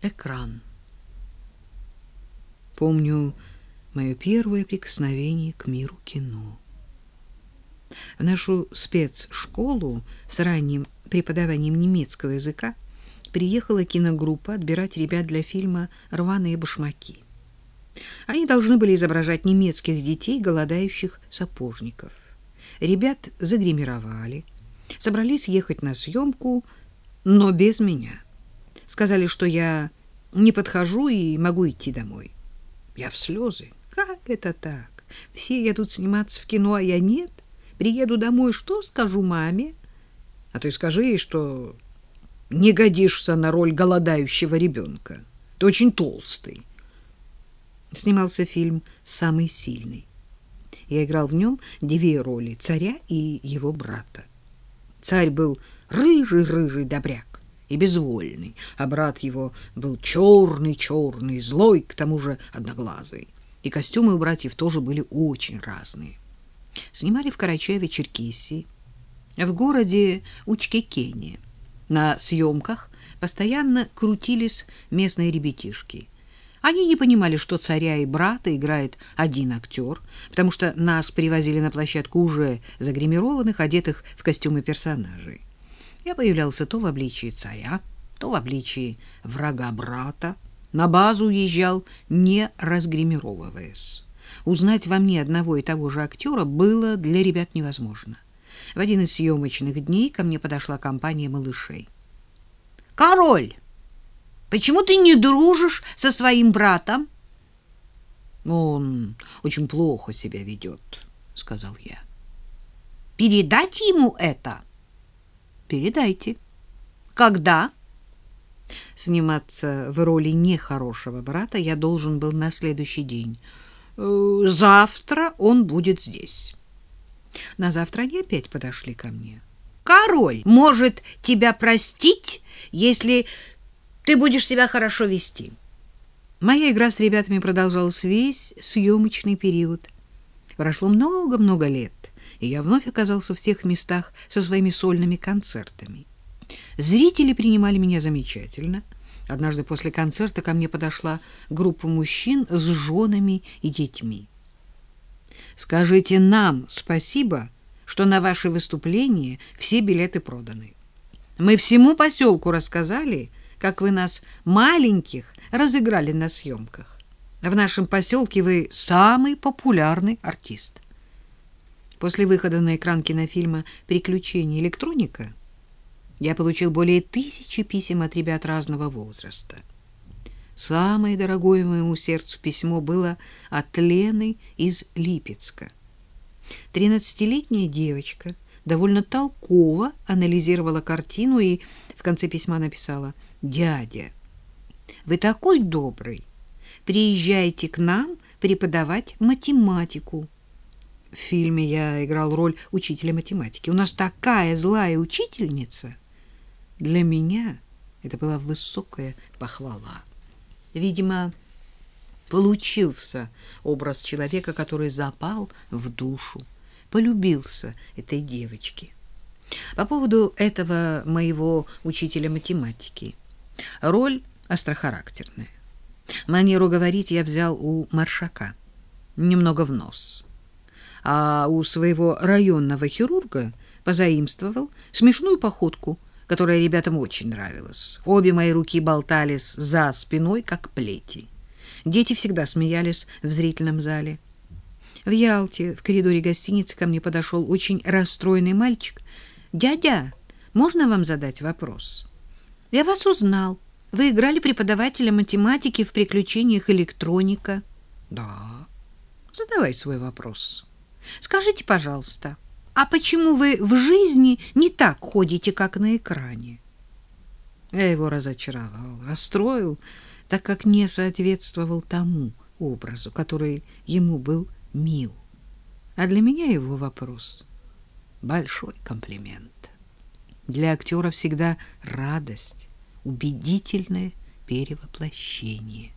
Экран. Помню мое первое прикосновение к миру кино. В нашу спецшколу с ранним преподаванием немецкого языка приехала киногруппа отбирать ребят для фильма «Рваные башмаки». Они должны были изображать немецких детей, голодающих сапожников. Ребят загримировали, собрались ехать на съемку, но без меня. Сказали, что я не подхожу и могу идти домой. Я в слезы. Как это так? Все едут сниматься в кино, а я нет. Приеду домой, что скажу маме? А ты скажи ей, что не годишься на роль голодающего ребенка. Ты очень толстый. Снимался фильм «Самый сильный». Я играл в нем две роли — царя и его брата. Царь был рыжий-рыжий добряк и безвольный, а брат его был черный-черный, злой, к тому же одноглазый. И костюмы у братьев тоже были очень разные. Снимали в Карачаеве-Черкесии, в городе Учкекене. На съемках постоянно крутились местные ребятишки. Они не понимали, что царя и брата играет один актер, потому что нас привозили на площадку уже загримированных, одетых в костюмы персонажей. Я появлялся то в обличии царя, то в обличии врага брата. На базу уезжал, не разгримировываясь. Узнать во мне одного и того же актера было для ребят невозможно. В один из съемочных дней ко мне подошла компания малышей. «Король, почему ты не дружишь со своим братом?» «Он очень плохо себя ведет», — сказал я. «Передать ему это?» «Передайте». «Когда?» Сниматься в роли нехорошего брата я должен был на следующий день. «Э, «Завтра он будет здесь». На завтра они опять подошли ко мне. Король может тебя простить, если ты будешь себя хорошо вести. Моя игра с ребятами продолжалась весь съемочный период. Прошло много-много лет, и я вновь оказался в тех местах со своими сольными концертами. Зрители принимали меня замечательно. Однажды после концерта ко мне подошла группа мужчин с женами и детьми. Скажите нам спасибо, что на ваше выступление все билеты проданы. Мы всему поселку рассказали, как вы нас, маленьких, разыграли на съемках. В нашем поселке вы самый популярный артист. После выхода на экран кинофильма «Приключения электроника» я получил более тысячи писем от ребят разного возраста. Самое дорогое моему сердцу письмо было от Лены из Липецка. Тринадцатилетняя девочка довольно толково анализировала картину и в конце письма написала «Дядя, вы такой добрый, приезжайте к нам преподавать математику». В фильме я играл роль учителя математики. У нас такая злая учительница. Для меня это была высокая похвала. Видимо, получился образ человека, который запал в душу, полюбился этой девочке. По поводу этого моего учителя математики. Роль острохарактерная. Манеру говорить я взял у Маршака, немного в нос. А у своего районного хирурга позаимствовал смешную походку которая ребятам очень нравилась. Обе мои руки болтались за спиной, как плети. Дети всегда смеялись в зрительном зале. В Ялте, в коридоре гостиницы, ко мне подошел очень расстроенный мальчик. «Дядя, можно вам задать вопрос?» «Я вас узнал. Вы играли преподавателя математики в «Приключениях электроника». «Да». «Задавай свой вопрос. Скажите, пожалуйста, а почему вы в жизни не так ходите, как на экране? Я его разочаровал, расстроил, так как не соответствовал тому образу, который ему был мил. А для меня его вопрос — большой комплимент. Для актера всегда радость, убедительное перевоплощение.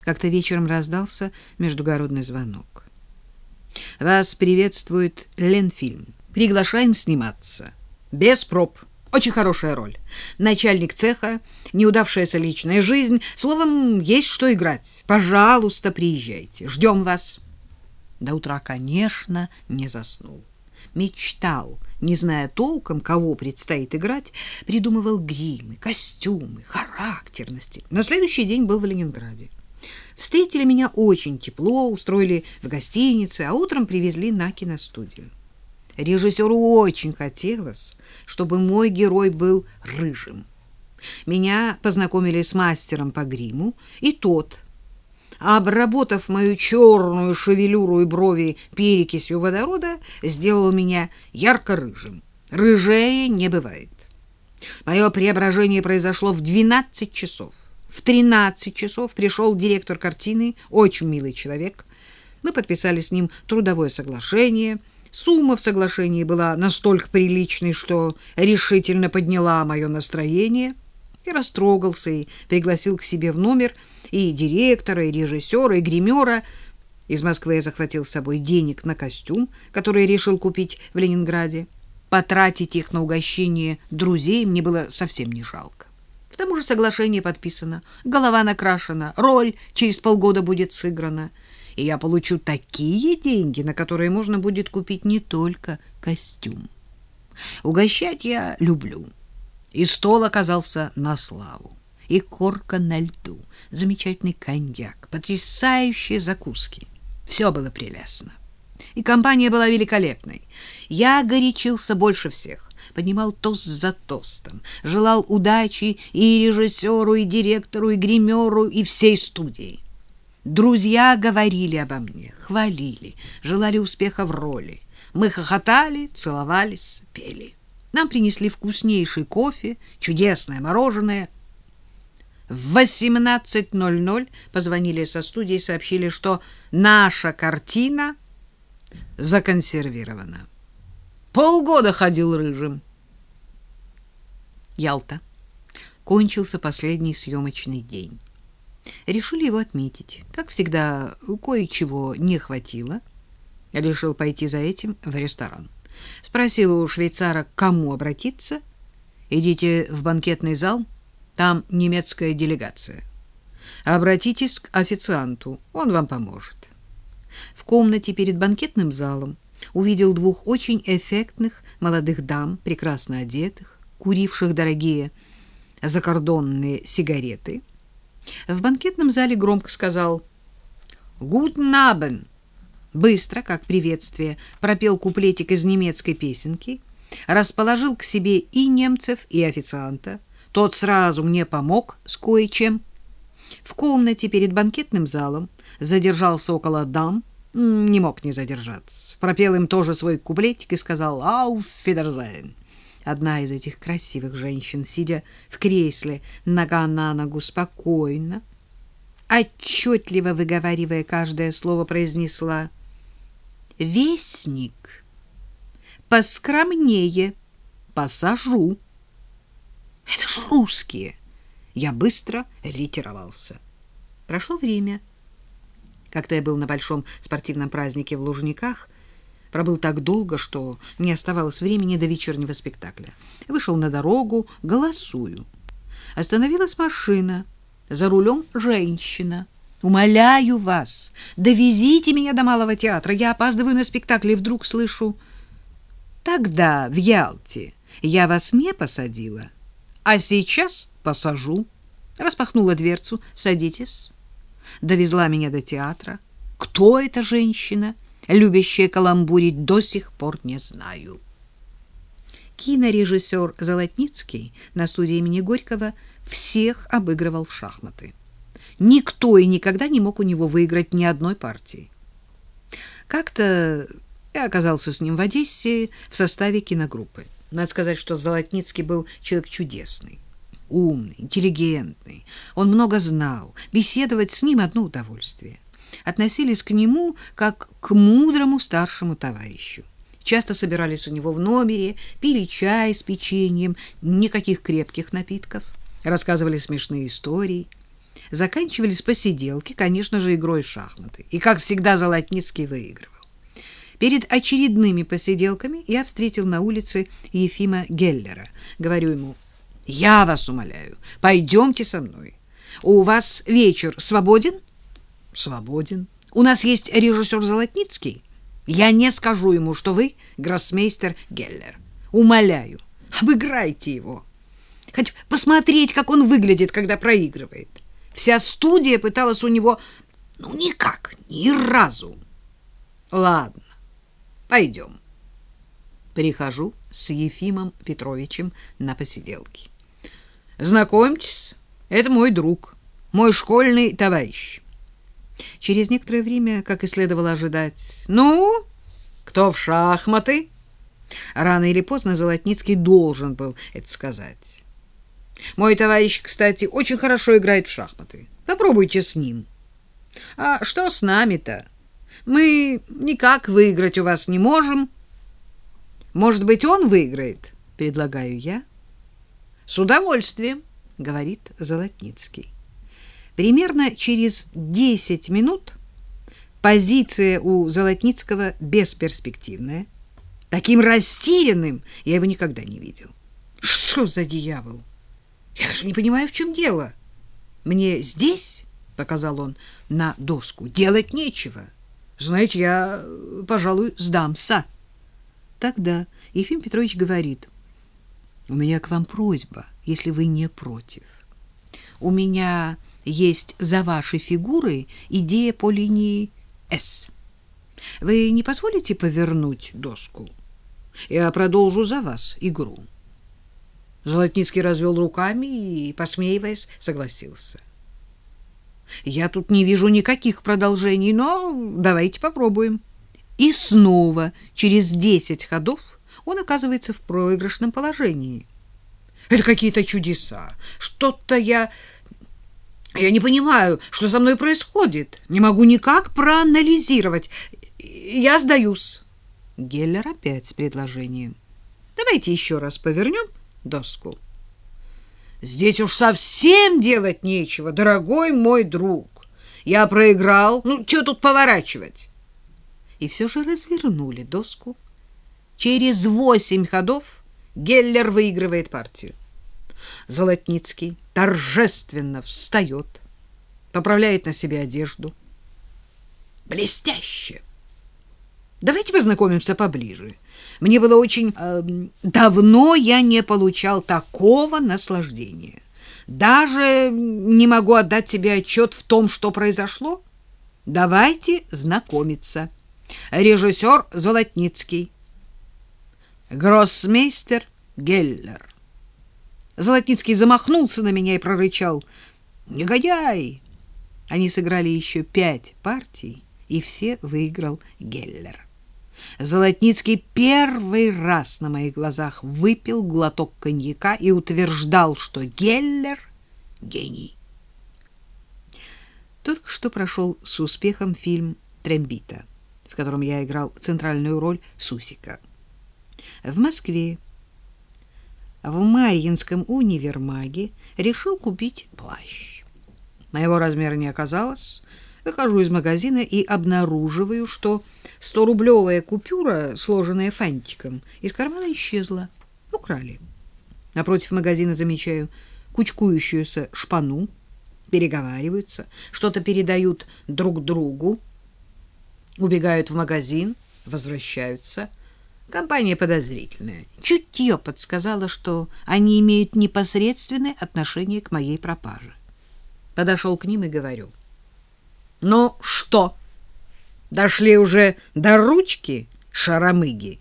Как-то вечером раздался междугородный звонок. Вас приветствует Ленфильм. Приглашаем сниматься. Без проб. Очень хорошая роль. Начальник цеха, неудавшаяся личная жизнь. Словом, есть что играть. Пожалуйста, приезжайте. Ждем вас. До утра, конечно, не заснул. Мечтал, не зная толком, кого предстоит играть, придумывал гримы, костюмы, характерности. На следующий день был в Ленинграде. Встретили меня очень тепло, устроили в гостинице, а утром привезли на киностудию. Режиссеру очень хотелось, чтобы мой герой был рыжим. Меня познакомили с мастером по гриму, и тот, обработав мою черную шевелюру и брови перекисью водорода, сделал меня ярко-рыжим. Рыжее не бывает. Мое преображение произошло в 12 часов. В 13 часов пришел директор картины, очень милый человек. Мы подписали с ним трудовое соглашение. Сумма в соглашении была настолько приличной, что решительно подняла мое настроение. И растрогался, и пригласил к себе в номер и директора, и режиссера, и гримера. Из Москвы я захватил с собой денег на костюм, который решил купить в Ленинграде. Потратить их на угощение друзей мне было совсем не жалко. Тому же соглашение подписано, голова накрашена, роль через полгода будет сыграна, и я получу такие деньги, на которые можно будет купить не только костюм. Угощать я люблю, и стол оказался на славу. И корка на льду, замечательный коньяк, потрясающие закуски. Все было прелестно. И компания была великолепной. Я горячился больше всех поднимал тост за тостом, желал удачи и режиссеру, и директору, и гримеру, и всей студии. Друзья говорили обо мне, хвалили, желали успеха в роли. Мы хохотали, целовались, пели. Нам принесли вкуснейший кофе, чудесное мороженое. В 18.00 позвонили со студии и сообщили, что наша картина законсервирована. Полгода ходил рыжим. Ялта. Кончился последний съемочный день. Решили его отметить. Как всегда, кое-чего не хватило. Решил пойти за этим в ресторан. Спросил у швейцара, к кому обратиться. Идите в банкетный зал, там немецкая делегация. Обратитесь к официанту, он вам поможет. В комнате перед банкетным залом увидел двух очень эффектных молодых дам, прекрасно одетых куривших дорогие закордонные сигареты, в банкетном зале громко сказал «Guten Abend!» Быстро, как приветствие, пропел куплетик из немецкой песенки, расположил к себе и немцев, и официанта. Тот сразу мне помог с кое-чем. В комнате перед банкетным залом задержался около дам, не мог не задержаться. Пропел им тоже свой куплетик и сказал «Auf Wiedersehen!» Одна из этих красивых женщин, сидя в кресле, нога на ногу, спокойно, отчетливо выговаривая каждое слово, произнесла «Вестник, поскромнее, посажу». Это ж русские. Я быстро ретировался. Прошло время. Как-то я был на большом спортивном празднике в Лужниках, Пробыл так долго, что не оставалось времени до вечернего спектакля. Вышел на дорогу, голосую. Остановилась машина. За рулем женщина. «Умоляю вас, довезите меня до Малого театра. Я опаздываю на спектакль и вдруг слышу. Тогда в Ялте я вас не посадила, а сейчас посажу». Распахнула дверцу. «Садитесь». Довезла меня до театра. «Кто эта женщина?» любящая каламбурить, до сих пор не знаю. Кинорежиссер Золотницкий на студии имени Горького всех обыгрывал в шахматы. Никто и никогда не мог у него выиграть ни одной партии. Как-то я оказался с ним в Одессе в составе киногруппы. Надо сказать, что Золотницкий был человек чудесный, умный, интеллигентный. Он много знал. Беседовать с ним одно удовольствие относились к нему как к мудрому старшему товарищу. Часто собирались у него в номере, пили чай с печеньем, никаких крепких напитков, рассказывали смешные истории. Заканчивались посиделки, конечно же, игрой в шахматы. И, как всегда, Золотницкий выигрывал. Перед очередными посиделками я встретил на улице Ефима Геллера. Говорю ему, я вас умоляю, пойдемте со мной. У вас вечер свободен? Свободен. У нас есть режиссер Золотницкий. Я не скажу ему, что вы гроссмейстер Геллер. Умоляю, обыграйте его. Хоть посмотреть, как он выглядит, когда проигрывает. Вся студия пыталась у него... Ну, никак, ни разу. Ладно, пойдем. Прихожу с Ефимом Петровичем на посиделки. Знакомьтесь, это мой друг, мой школьный товарищ. Через некоторое время, как и следовало ожидать, ну, кто в шахматы? Рано или поздно Золотницкий должен был это сказать. Мой товарищ, кстати, очень хорошо играет в шахматы. Попробуйте с ним. А что с нами-то? Мы никак выиграть у вас не можем. Может быть, он выиграет, предлагаю я. С удовольствием, говорит Золотницкий. Примерно через 10 минут позиция у Золотницкого бесперспективная. Таким растерянным я его никогда не видел. Что за дьявол? Я даже не понимаю, в чем дело. Мне здесь, показал он на доску, делать нечего. Знаете, я, пожалуй, сдамся. Тогда Ефим Петрович говорит: "У меня к вам просьба, если вы не против. У меня есть за вашей фигурой идея по линии С. Вы не позволите повернуть доску? Я продолжу за вас игру". Золотницкий развел руками и, посмеиваясь, согласился. Я тут не вижу никаких продолжений, но давайте попробуем. И снова через десять ходов он оказывается в проигрышном положении. Это какие-то чудеса. Что-то я я не понимаю, что со мной происходит. Не могу никак проанализировать. Я сдаюсь. Геллер опять с предложением. Давайте еще раз повернем доску. Здесь уж совсем делать нечего, дорогой мой друг. Я проиграл. Ну, что тут поворачивать? И все же развернули доску. Через восемь ходов Геллер выигрывает партию. Золотницкий торжественно встает, поправляет на себе одежду. Блестяще! Давайте познакомимся поближе. Мне было очень э, давно я не получал такого наслаждения. Даже не могу отдать себе отчет в том, что произошло. Давайте знакомиться. Режиссер Золотницкий. Гроссмейстер Геллер. Золотницкий замахнулся на меня и прорычал. «Негодяй!» Они сыграли еще пять партий, и все выиграл Геллер. Золотницкий первый раз на моих глазах выпил глоток коньяка и утверждал, что Геллер — гений. Только что прошел с успехом фильм «Трембита», в котором я играл центральную роль Сусика. В Москве, в Марьинском универмаге, решил купить плащ. Моего размера не оказалось. Выхожу из магазина и обнаруживаю, что Сто-рублевая купюра, сложенная фантиком, из кармана исчезла. Украли. Напротив магазина замечаю кучкующуюся шпану, переговариваются, что-то передают друг другу, убегают в магазин, возвращаются. Компания подозрительная. Чутье подсказала, что они имеют непосредственное отношение к моей пропаже. Подошел к ним и говорю. «Ну что?» Дошли уже до ручки шаромыги.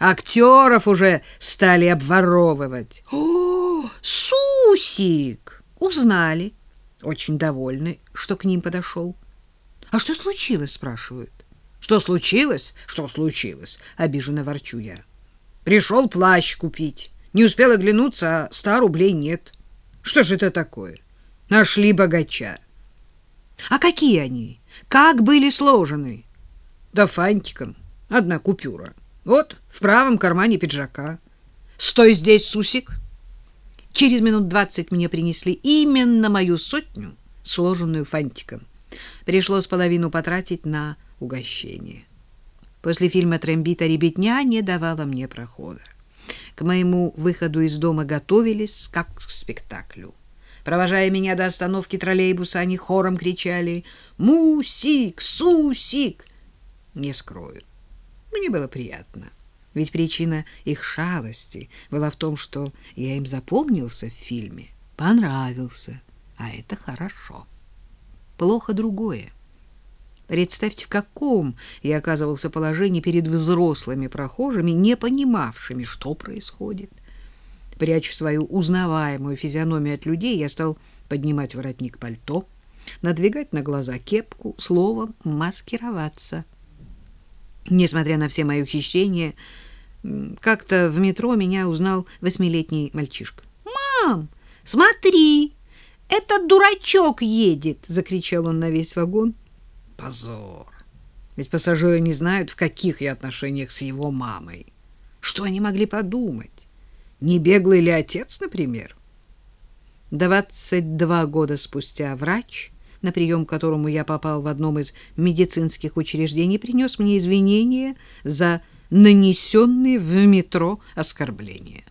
Актеров уже стали обворовывать. О, Сусик! Узнали. Очень довольны, что к ним подошел. А что случилось, спрашивают. Что случилось? Что случилось? Обиженно ворчу я. Пришел плащ купить. Не успел оглянуться, а ста рублей нет. Что же это такое? Нашли богача. А какие они? Как были сложены? Да фантиком. Одна купюра. Вот в правом кармане пиджака. Стой здесь, Сусик. Через минут двадцать мне принесли именно мою сотню, сложенную фантиком. Пришлось половину потратить на угощение. После фильма «Трембита» ребятня не давала мне прохода. К моему выходу из дома готовились, как к спектаклю. Провожая меня до остановки троллейбуса, они хором кричали «Мусик! Сусик!» Не скрою, мне было приятно. Ведь причина их шалости была в том, что я им запомнился в фильме, понравился, а это хорошо. Плохо другое. Представьте, в каком я оказывался положении перед взрослыми прохожими, не понимавшими, что происходит. Пряча свою узнаваемую физиономию от людей, я стал поднимать воротник пальто, надвигать на глаза кепку, словом, маскироваться. Несмотря на все мои ухищрения, как-то в метро меня узнал восьмилетний мальчишка. «Мам, смотри, этот дурачок едет!» — закричал он на весь вагон. Позор! Ведь пассажиры не знают, в каких я отношениях с его мамой. Что они могли подумать? Не беглый ли отец, например? Двадцать два года спустя врач, на прием к которому я попал в одном из медицинских учреждений, принес мне извинения за нанесенные в метро оскорбления.